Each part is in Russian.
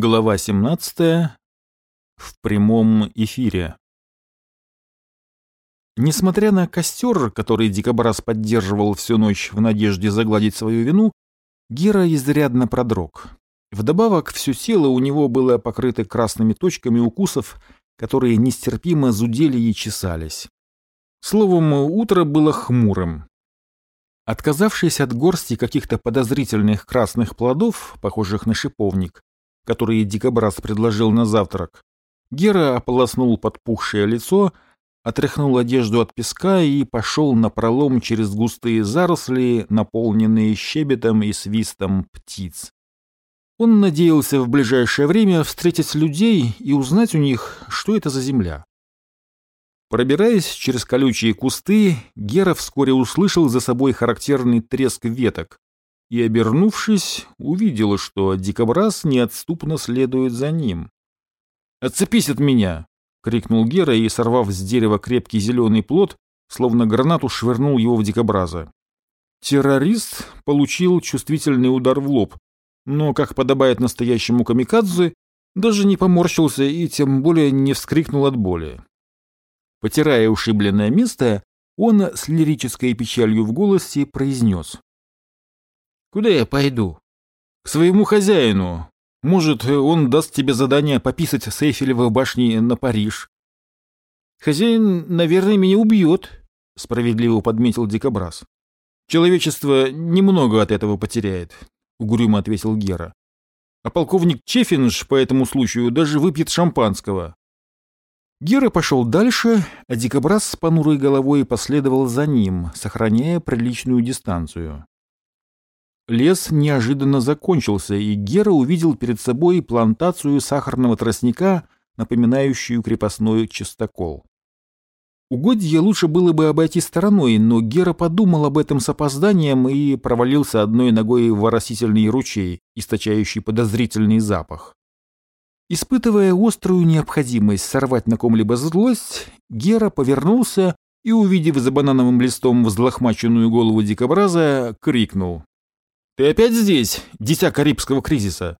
Глава 17. В прямом эфире. Несмотря на костер, который Дикобраз поддерживал всю ночь в надежде загладить свою вину, Гера изрядно продрог. Вдобавок, все тело у него было покрыто красными точками укусов, которые нестерпимо зудели и чесались. Словом, утро было хмурым. Отказавшись от горсти каких-то подозрительных красных плодов, похожих на шиповник, которые дикобраз предложил на завтрак, Гера ополоснул подпухшее лицо, отряхнул одежду от песка и пошел на пролом через густые заросли, наполненные щебетом и свистом птиц. Он надеялся в ближайшее время встретить людей и узнать у них, что это за земля. Пробираясь через колючие кусты, Гера вскоре услышал за собой характерный треск веток, и, обернувшись, увидела, что дикобраз неотступно следует за ним. «Отцепись от меня!» — крикнул Гера и, сорвав с дерева крепкий зеленый плод, словно гранату швырнул его в дикобраза. Террорист получил чувствительный удар в лоб, но, как подобает настоящему камикадзе, даже не поморщился и тем более не вскрикнул от боли. Потирая ушибленное место, он с лирической печалью в голосе произнес. Куда я пойду? К своему хозяину. Может, он даст тебе задание пописать с Эйфелевой башни на Париж. Хозяин, наверное, меня убьет, справедливо подметил Дикобраз. Человечество немного от этого потеряет, угрюмо ответил Гера. А полковник Чефинш по этому случаю даже выпьет шампанского. Гера пошел дальше, а Дикобраз с понурой головой последовал за ним, сохраняя приличную дистанцию. Лес неожиданно закончился, и Гера увидел перед собой плантацию сахарного тростника, напоминающую крепостной чистокол. Угодье лучше было бы обойти стороной, но Гера подумал об этом с опозданием и провалился одной ногой в оросительный ручей, источающий подозрительный запах. Испытывая острую необходимость сорвать на ком-либо злость, Гера повернулся и, увидев за банановым листом взлохмаченную голову дикобраза, крикнул. «Ты опять здесь, дитя Карибского кризиса?»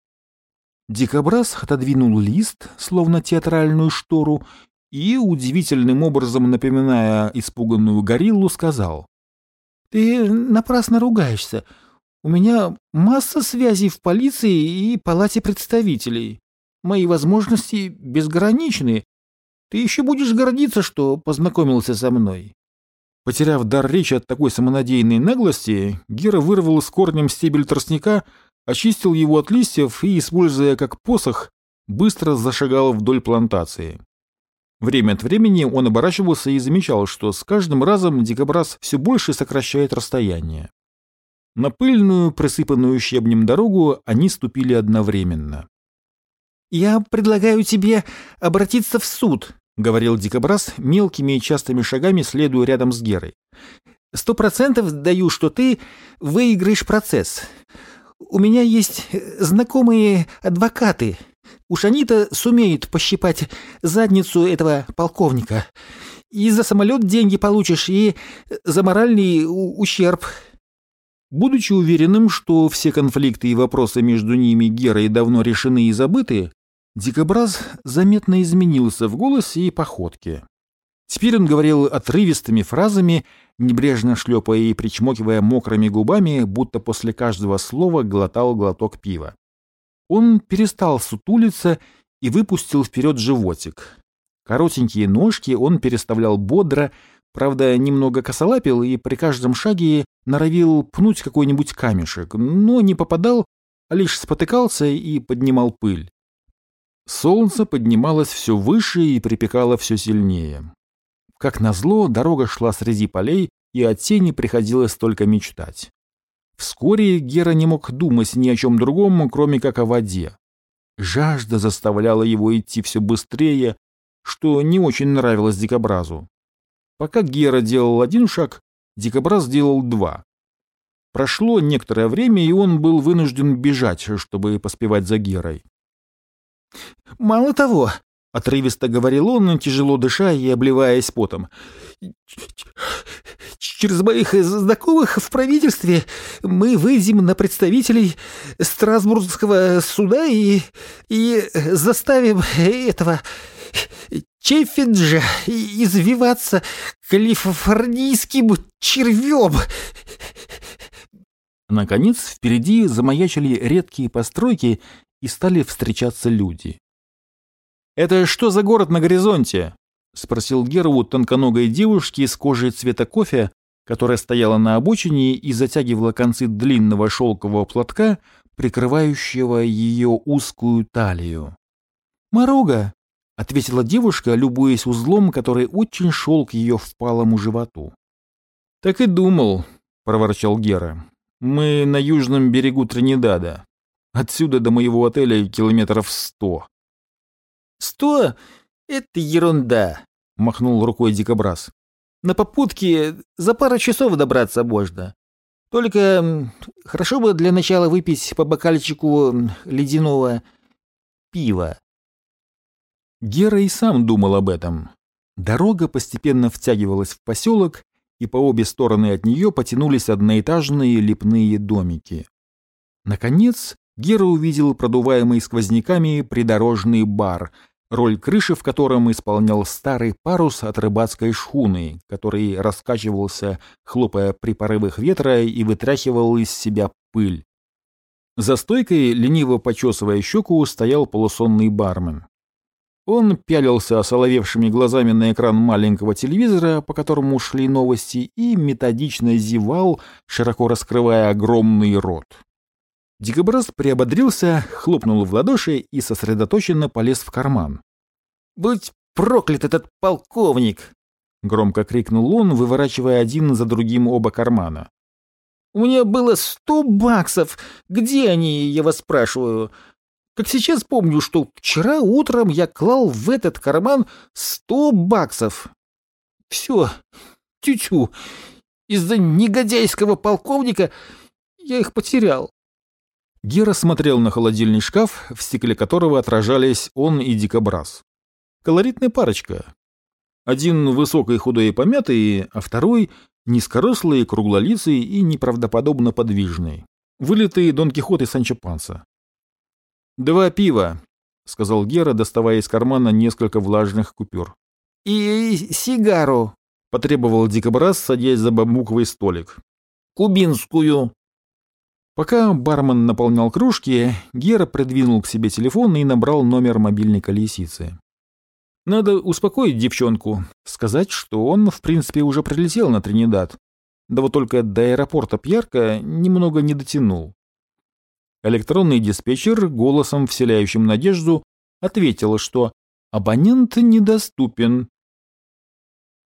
Дикобраз отодвинул лист, словно театральную штору, и, удивительным образом напоминая испуганную гориллу, сказал. «Ты напрасно ругаешься. У меня масса связей в полиции и палате представителей. Мои возможности безграничны. Ты еще будешь гордиться, что познакомился со мной. Потеряв дар речи от такой самонадеянной наглости, Гера вырвал с корнем стебель тростника, очистил его от листьев и, используя как посох, быстро зашагал вдоль плантации. Время от времени он оборачивался и замечал, что с каждым разом дикобраз все больше сокращает расстояние. На пыльную, присыпанную щебнем дорогу они ступили одновременно. «Я предлагаю тебе обратиться в суд», — говорил Дикобраз, мелкими и частыми шагами следуя рядом с Герой. «Сто процентов даю, что ты выиграешь процесс. У меня есть знакомые адвокаты. Уж они-то сумеют пощипать задницу этого полковника. И за самолет деньги получишь, и за моральный ущерб». Будучи уверенным, что все конфликты и вопросы между ними Герой давно решены и забыты, Дикобраз заметно изменился в голосе и походке. Теперь он говорил отрывистыми фразами, небрежно шлепая и причмокивая мокрыми губами, будто после каждого слова глотал глоток пива. Он перестал сутулиться и выпустил вперед животик. Коротенькие ножки он переставлял бодро, правда, немного косолапил и при каждом шаге норовил пнуть какой-нибудь камешек, но не попадал, а лишь спотыкался и поднимал пыль. Солнце поднималось все выше и припекало все сильнее. Как назло, дорога шла среди полей, и от тени приходилось только мечтать. Вскоре Гера не мог думать ни о чем другом, кроме как о воде. Жажда заставляла его идти все быстрее, что не очень нравилось дикобразу. Пока Гера делал один шаг, дикобраз делал два. Прошло некоторое время, и он был вынужден бежать, чтобы поспевать за Герой. «Мало того», — отрывисто говорил он, тяжело дыша и обливаясь потом, через моих знакомых в правительстве мы выйдем на представителей Страсбургского суда и, и заставим этого Чеффиджа извиваться калифорнийским червем. Наконец, впереди замаячили редкие постройки и стали встречаться люди. «Это что за город на горизонте?» — спросил Гера у тонконогой девушки с кожей цвета кофе, которая стояла на обочине и затягивала концы длинного шелкового платка, прикрывающего ее узкую талию. «Морога!» — ответила девушка, любуясь узлом, который очень шел к ее впалому животу. «Так и думал», — проворчал Гера. Мы на южном берегу Тринидада. Отсюда до моего отеля километров сто. Сто? Это ерунда, махнул рукой дикобраз. На попутке за пару часов добраться можно. Только хорошо бы для начала выпить по бокальчику ледяного пива. Гера и сам думал об этом. Дорога постепенно втягивалась в поселок, и по обе стороны от нее потянулись одноэтажные лепные домики. Наконец, Гера увидел продуваемый сквозняками придорожный бар, роль крыши в котором исполнял старый парус от рыбацкой шхуны, который раскачивался, хлопая при порывах ветра и вытряхивал из себя пыль. За стойкой, лениво почесывая щеку, стоял полусонный бармен. Он пялился осоловевшими глазами на экран маленького телевизора, по которому шли новости, и методично зевал, широко раскрывая огромный рот. Дикобраз приободрился, хлопнул в ладоши и сосредоточенно полез в карман. «Будь проклят этот полковник!» — громко крикнул он, выворачивая один за другим оба кармана. «У меня было сто баксов! Где они, я вас спрашиваю? Как сейчас помню, что вчера утром я клал в этот карман сто баксов. Все, тю-тю, из-за негодяйского полковника я их потерял. Гера смотрел на холодильный шкаф, в стекле которого отражались он и дикобраз. Колоритная парочка. Один высокий, худой и помятый, а второй низкорослый, круглолицый и неправдоподобно подвижный. Вылитый Дон Кихот и Санчо Панса. «Два пива», — сказал Гера, доставая из кармана несколько влажных купюр. «И сигару», — потребовал дикобраз, садясь за бамбуковый столик. «Кубинскую». Пока бармен наполнял кружки, Гера придвинул к себе телефон и набрал номер мобильника лисицы. Надо успокоить девчонку, сказать, что он, в принципе, уже прилетел на Тринидад. Да вот только до аэропорта Пьярка немного не дотянул. Электронный диспетчер голосом, вселяющим надежду, ответил, что абонент недоступен.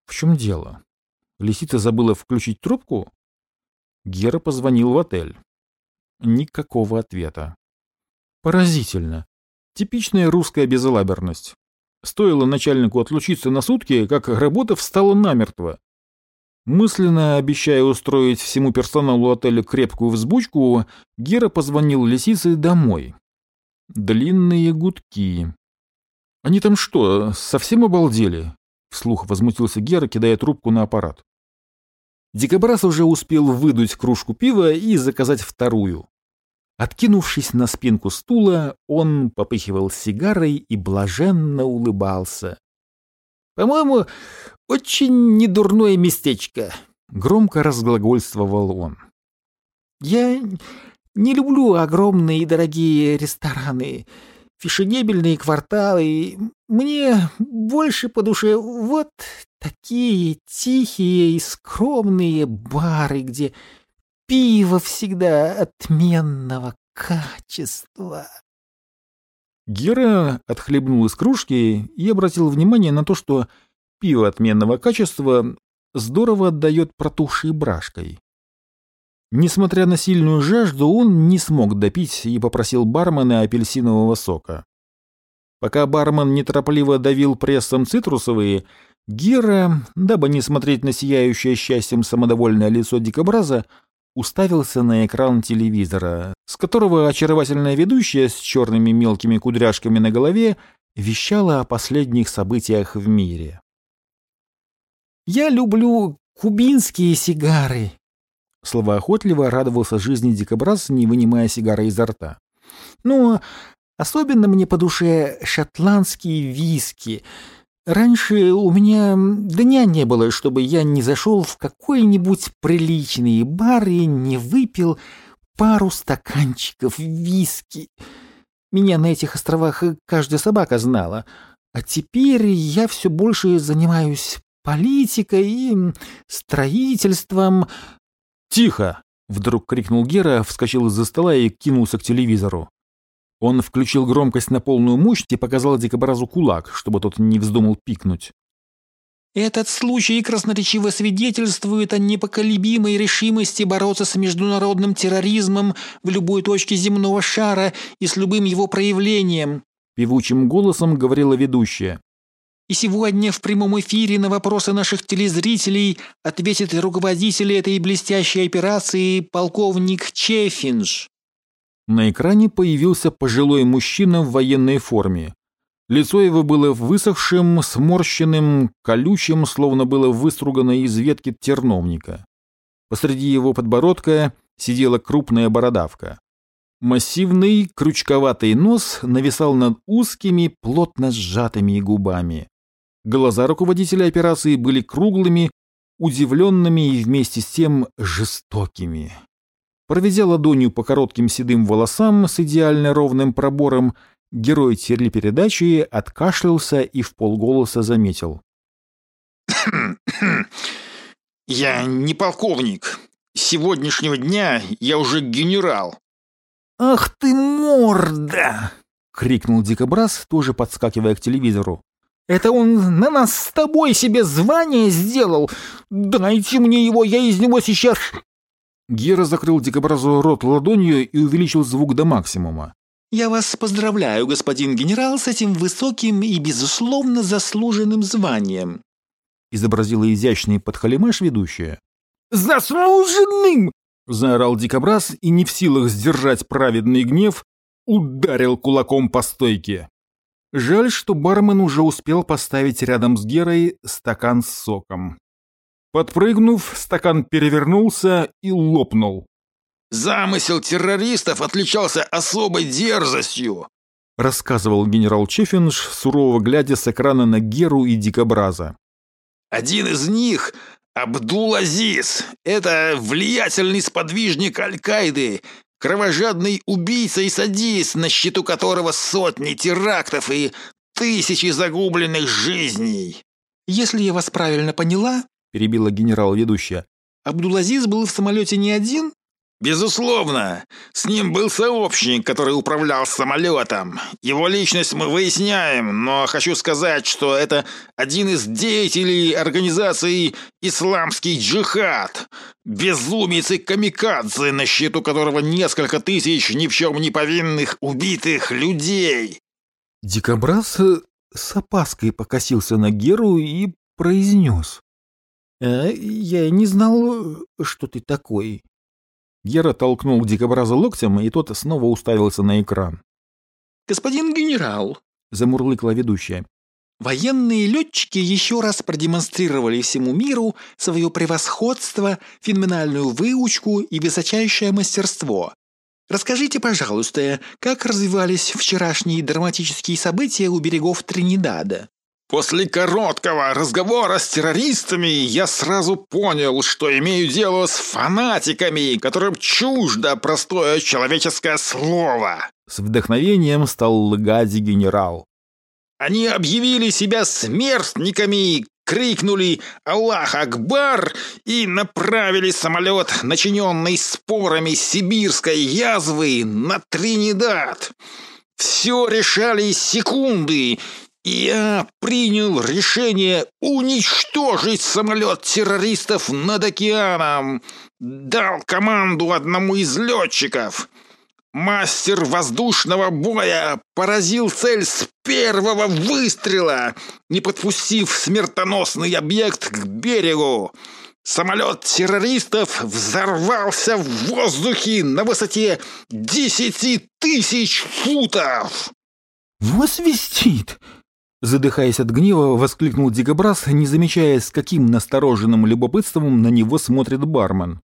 В чем дело? Лисица забыла включить трубку? Гера позвонил в отель. Никакого ответа. Поразительно. Типичная русская безалаберность. Стоило начальнику отлучиться на сутки, как работа встала намертво. Мысленно обещая устроить всему персоналу отеля крепкую взбучку, Гера позвонил лисице домой. Длинные гудки. «Они там что, совсем обалдели?» — вслух возмутился Гера, кидая трубку на аппарат. Дикобраз уже успел выдуть кружку пива и заказать вторую. Откинувшись на спинку стула, он попыхивал сигарой и блаженно улыбался. «По-моему, очень недурное местечко», — громко разглагольствовал он. «Я не люблю огромные и дорогие рестораны, фешенебельные кварталы. Мне больше по душе вот такие тихие и скромные бары, где пиво всегда отменного качества». Гера отхлебнул из кружки и обратил внимание на то, что пиво отменного качества здорово отдает протухшей брашкой. Несмотря на сильную жажду, он не смог допить и попросил бармена апельсинового сока. Пока бармен неторопливо давил прессом цитрусовые, Гера, дабы не смотреть на сияющее счастьем самодовольное лицо дикобраза, уставился на экран телевизора, с которого очаровательная ведущая с черными мелкими кудряшками на голове вещала о последних событиях в мире. Я люблю кубинские сигары. Слова охотливо радовался жизни дикобраз, не вынимая сигары изо рта. Ну, особенно мне по душе шотландские виски. Раньше у меня дня не было, чтобы я не зашел в какой-нибудь приличный бар и не выпил пару стаканчиков виски. Меня на этих островах каждая собака знала. А теперь я все больше занимаюсь политикой и строительством. «Тихо!» — вдруг крикнул Гера, вскочил из-за стола и кинулся к телевизору. Он включил громкость на полную мощь и показал дикобразу кулак, чтобы тот не вздумал пикнуть. Этот случай красноречиво свидетельствует о непоколебимой решимости бороться с международным терроризмом в любой точке земного шара и с любым его проявлением. Певучим голосом говорила ведущая. И сегодня в прямом эфире на вопросы наших телезрителей ответит руководитель этой блестящей операции полковник Чефинж. На экране появился пожилой мужчина в военной форме. Лицо его было высохшим, сморщенным, колючим, словно было выстругано из ветки терновника. Посреди его подбородка сидела крупная бородавка. Массивный, крючковатый нос нависал над узкими, плотно сжатыми губами. Глаза руководителя операции были круглыми, удивленными и вместе с тем жестокими. Проведя ладонью по коротким седым волосам с идеально ровным пробором, герой телепередачи откашлялся и в полголоса заметил. «Я не полковник. С сегодняшнего дня я уже генерал». «Ах ты морда!» — крикнул Дикобраз, тоже подскакивая к телевизору. Это он на нас с тобой себе звание сделал. Дайте мне его, я из него сейчас...» Гера закрыл дикобразу рот ладонью и увеличил звук до максимума. «Я вас поздравляю, господин генерал, с этим высоким и, безусловно, заслуженным званием», изобразила изящный подхалимаш ведущая. «Заслуженным!» заорал дикобраз и, не в силах сдержать праведный гнев, ударил кулаком по стойке. Жаль, что бармен уже успел поставить рядом с Герой стакан с соком. Подпрыгнув, стакан перевернулся и лопнул. «Замысел террористов отличался особой дерзостью», рассказывал генерал Чефинш, сурово глядя с экрана на Геру и Дикобраза. «Один из них Абдул-Азиз – это влиятельный сподвижник Аль-Каиды, Кровожадный убийца и садист, на счету которого сотни терактов и тысячи загубленных жизней. «Если я вас правильно поняла», — перебила генерал-ведущая, «Абдулазиз был в самолете не один, «Безусловно. С ним был сообщник, который управлял самолетом. Его личность мы выясняем, но хочу сказать, что это один из деятелей организации «Исламский джихад». Безумец и камикадзе, на счету которого несколько тысяч ни в чем не повинных убитых людей». Дикобраз с опаской покосился на Геру и произнес. «Э, «Я не знал, что ты такой». Гера толкнул дикобраза локтем, и тот снова уставился на экран. «Господин генерал», — замурлыкла ведущая, Военные летчики еще раз продемонстрировали всему миру свое превосходство, феноменальную выучку и высочайшее мастерство. Расскажите, пожалуйста, как развивались вчерашние драматические события у берегов Тринидада? После короткого разговора с террористами я сразу понял, что имею дело с фанатиками, которым чуждо простое человеческое слово. С вдохновением стал лгать генерал. Они объявили себя смертниками, крикнули «Аллах Акбар» и направили самолет, начиненный спорами сибирской язвы, на Тринидад. Все решали секунды, я принял решение уничтожить самолет террористов над океаном. Дал команду одному из летчиков. Мастер воздушного боя поразил цель с первого выстрела, не подпустив смертоносный объект к берегу. Самолет террористов взорвался в воздухе на высоте десяти тысяч футов. «Вот свистит!» Задыхаясь от гнева, воскликнул Дикобраз, не замечая, с каким настороженным любопытством на него смотрит бармен.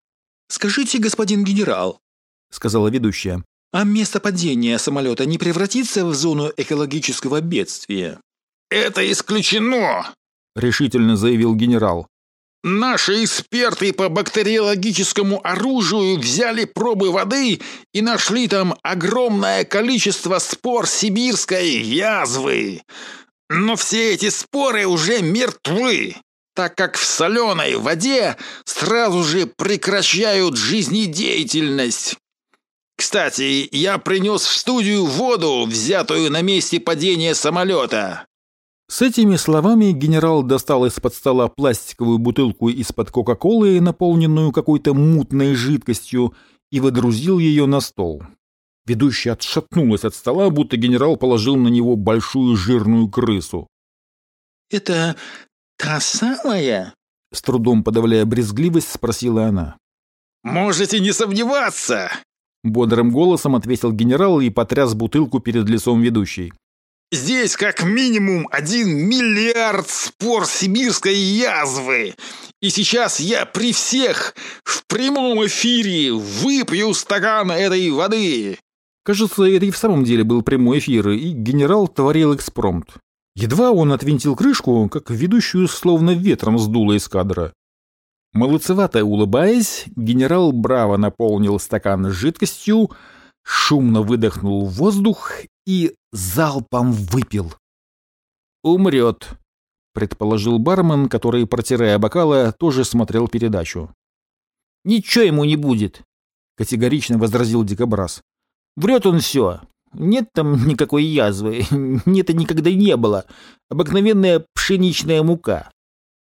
«Скажите, господин генерал», — сказала ведущая, «а место падения самолета не превратится в зону экологического бедствия?» «Это исключено!» — решительно заявил генерал. Наши эксперты по бактериологическому оружию взяли пробы воды и нашли там огромное количество спор сибирской язвы. Но все эти споры уже мертвы, так как в соленой воде сразу же прекращают жизнедеятельность. Кстати, я принес в студию воду, взятую на месте падения самолета. С этими словами генерал достал из-под стола пластиковую бутылку из-под Кока-Колы, наполненную какой-то мутной жидкостью, и водрузил ее на стол. Ведущая отшатнулась от стола, будто генерал положил на него большую жирную крысу. «Это та самая?» С трудом подавляя брезгливость, спросила она. «Можете не сомневаться!» Бодрым голосом ответил генерал и потряс бутылку перед лицом ведущей. Здесь как минимум один миллиард спор сибирской язвы. И сейчас я при всех в прямом эфире выпью стакан этой воды. Кажется, это и в самом деле был прямой эфир, и генерал творил экспромт. Едва он отвинтил крышку, как ведущую словно ветром сдуло из кадра. Молодцевато улыбаясь, генерал браво наполнил стакан жидкостью, шумно выдохнул воздух и залпом выпил. «Умрет», — предположил бармен, который, протирая бокалы, тоже смотрел передачу. «Ничего ему не будет», — категорично возразил Дикобраз. «Врет он все. Нет там никакой язвы. Нет, и никогда не было. Обыкновенная пшеничная мука».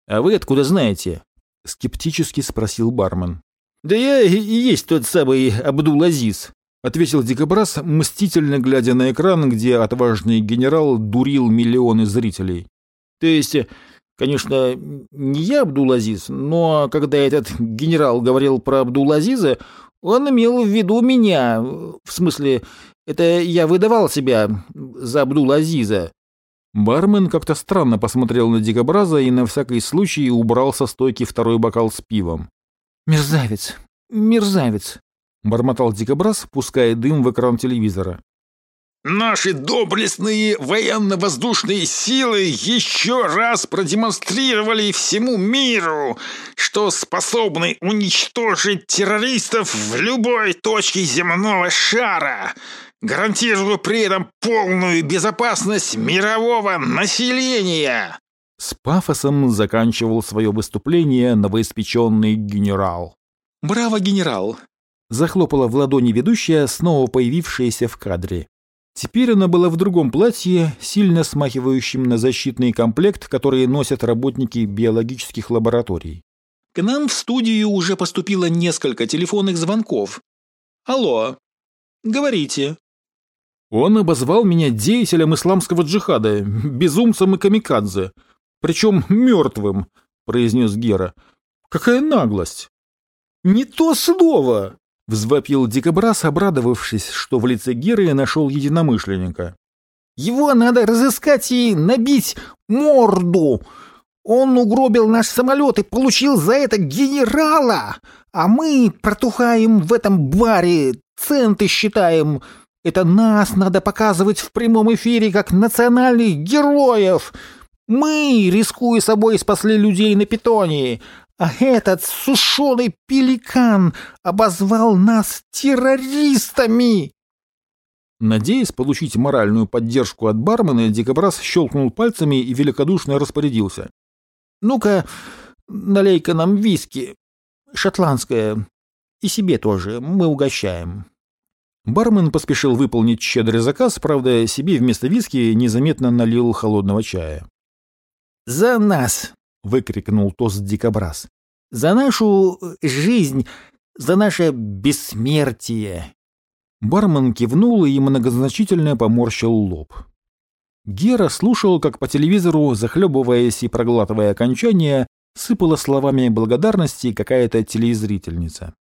«А вы откуда знаете?» — скептически спросил бармен. «Да я и есть тот самый Абдул-Азиз», — ответил Дикобраз, мстительно глядя на экран, где отважный генерал дурил миллионы зрителей. «То есть, конечно, не я Абдул-Азиз, но когда этот генерал говорил про Абдул-Азиза, он имел в виду меня. В смысле, это я выдавал себя за Абдул-Азиза». Бармен как-то странно посмотрел на Дикобраза и на всякий случай убрал со стойки второй бокал с пивом. «Мерзавец! Мерзавец!» — бормотал дикобраз, пуская дым в экран телевизора. «Наши доблестные военно-воздушные силы еще раз продемонстрировали всему миру, что способны уничтожить террористов в любой точке земного шара, гарантируя при этом полную безопасность мирового населения!» С пафосом заканчивал свое выступление новоиспеченный генерал. «Браво, генерал! Захлопала в ладони ведущая, снова появившаяся в кадре. Теперь она была в другом платье, сильно смахивающем на защитный комплект, который носят работники биологических лабораторий. «К нам в студию уже поступило несколько телефонных звонков. Алло, говорите». Он обозвал меня деятелем исламского джихада, безумцем и камикадзе, причем мертвым, произнес Гера. Какая наглость! Не то слово! Взвопил дикобраз, обрадовавшись, что в лице Геры нашел единомышленника. «Его надо разыскать и набить морду! Он угробил наш самолет и получил за это генерала! А мы протухаем в этом баре, центы считаем. Это нас надо показывать в прямом эфире как национальных героев!» Мы, рискуя собой, спасли людей на питоне, а этот сушеный пеликан обозвал нас террористами!» Надеясь получить моральную поддержку от бармена, Дикобраз щелкнул пальцами и великодушно распорядился. «Ну-ка, налей-ка нам виски. Шотландское. И себе тоже. Мы угощаем». Бармен поспешил выполнить щедрый заказ, правда, себе вместо виски незаметно налил холодного чая. «За нас!» — выкрикнул тост дикобраз. «За нашу э, жизнь, за наше бессмертие!» Бармен кивнул и многозначительно поморщил лоб. Гера слушал, как по телевизору, захлебываясь и проглатывая окончания, сыпала словами благодарности какая-то телезрительница.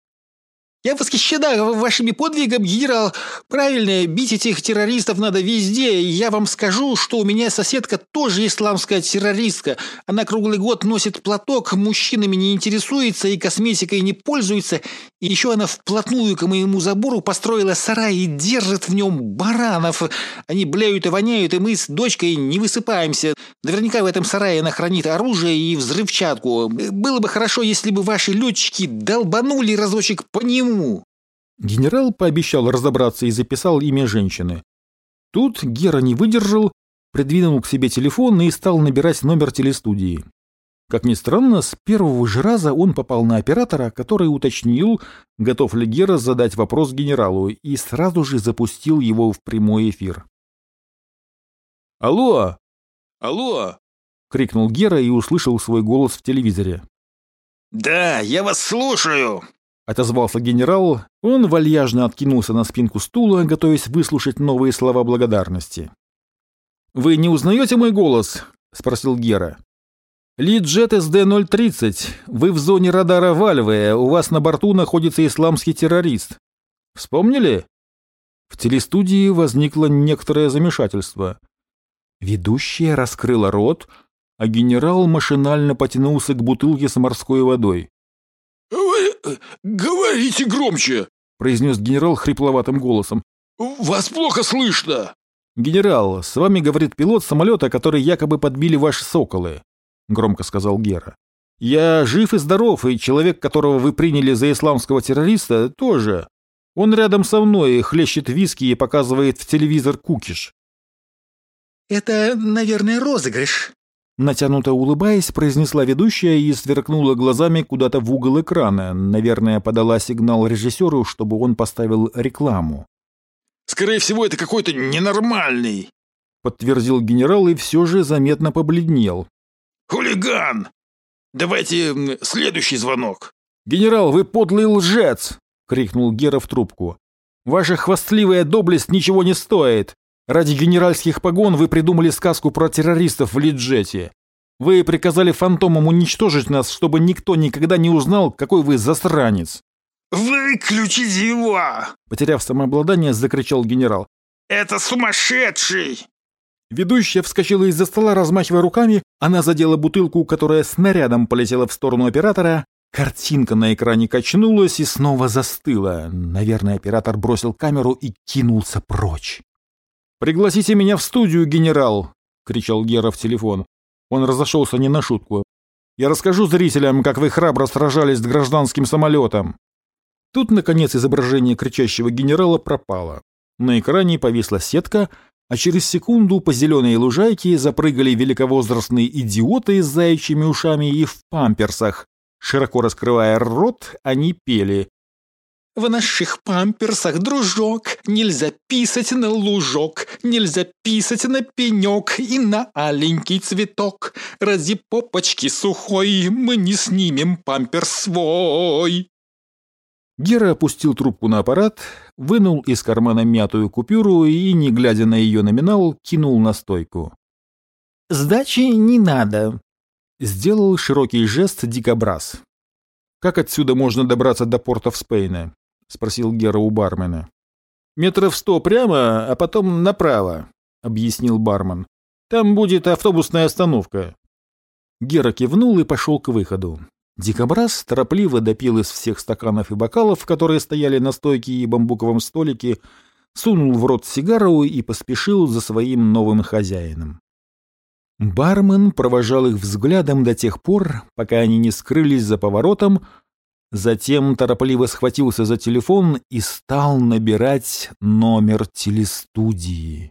Я восхищена вашими подвигами, генерал. Правильно, бить этих террористов надо везде. Я вам скажу, что у меня соседка тоже исламская террористка. Она круглый год носит платок, мужчинами не интересуется и косметикой не пользуется. И еще она вплотную к моему забору построила сарай и держит в нем баранов. Они блеют и воняют, и мы с дочкой не высыпаемся. Наверняка в этом сарае она хранит оружие и взрывчатку. Было бы хорошо, если бы ваши летчики долбанули разочек по нему Почему? Генерал пообещал разобраться и записал имя женщины. Тут Гера не выдержал, придвинул к себе телефон и стал набирать номер телестудии. Как ни странно, с первого же раза он попал на оператора, который уточнил, готов ли Гера задать вопрос генералу, и сразу же запустил его в прямой эфир. «Алло! Алло!» — крикнул Гера и услышал свой голос в телевизоре. «Да, я вас слушаю!» Отозвался генерал, он вальяжно откинулся на спинку стула, готовясь выслушать новые слова благодарности. «Вы не узнаете мой голос?» — спросил Гера. «Лиджет СД-030. Вы в зоне радара Вальве, у вас на борту находится исламский террорист. Вспомнили?» В телестудии возникло некоторое замешательство. Ведущая раскрыла рот, а генерал машинально потянулся к бутылке с морской водой. «Говорите громче!» — произнес генерал хрипловатым голосом. «Вас плохо слышно!» «Генерал, с вами говорит пилот самолета, который якобы подбили ваши соколы», — громко сказал Гера. «Я жив и здоров, и человек, которого вы приняли за исламского террориста, тоже. Он рядом со мной хлещет виски и показывает в телевизор кукиш». «Это, наверное, розыгрыш», Натянуто улыбаясь, произнесла ведущая и сверкнула глазами куда-то в угол экрана. Наверное, подала сигнал режиссеру, чтобы он поставил рекламу. «Скорее всего, это какой-то ненормальный», — подтвердил генерал и все же заметно побледнел. «Хулиган! Давайте следующий звонок». «Генерал, вы подлый лжец!» — крикнул Гера в трубку. «Ваша хвастливая доблесть ничего не стоит. Ради генеральских погон вы придумали сказку про террористов в Лиджете. Вы приказали фантомам уничтожить нас, чтобы никто никогда не узнал, какой вы засранец. «Выключите его!» Потеряв самообладание, закричал генерал. «Это сумасшедший!» Ведущая вскочила из-за стола, размахивая руками. Она задела бутылку, которая снарядом полетела в сторону оператора. Картинка на экране качнулась и снова застыла. Наверное, оператор бросил камеру и кинулся прочь. «Пригласите меня в студию, генерал!» — кричал Гера в телефон. Он разошелся не на шутку. «Я расскажу зрителям, как вы храбро сражались с гражданским самолетом!» Тут, наконец, изображение кричащего генерала пропало. На экране повисла сетка, а через секунду по зеленой лужайке запрыгали великовозрастные идиоты с заячьими ушами и в памперсах. Широко раскрывая рот, они пели в наших памперсах, дружок, Нельзя писать на лужок, Нельзя писать на пенек И на аленький цветок. Ради попочки сухой Мы не снимем памперс свой. Гера опустил трубку на аппарат, вынул из кармана мятую купюру и, не глядя на ее номинал, кинул на стойку. «Сдачи не надо», — сделал широкий жест дикобраз. «Как отсюда можно добраться до порта в Спейне?» — спросил Гера у бармена. «Метров сто прямо, а потом направо», — объяснил бармен. «Там будет автобусная остановка». Гера кивнул и пошел к выходу. Дикобраз торопливо допил из всех стаканов и бокалов, которые стояли на стойке и бамбуковом столике, сунул в рот сигару и поспешил за своим новым хозяином. Бармен провожал их взглядом до тех пор, пока они не скрылись за поворотом, Затем торопливо схватился за телефон и стал набирать номер телестудии.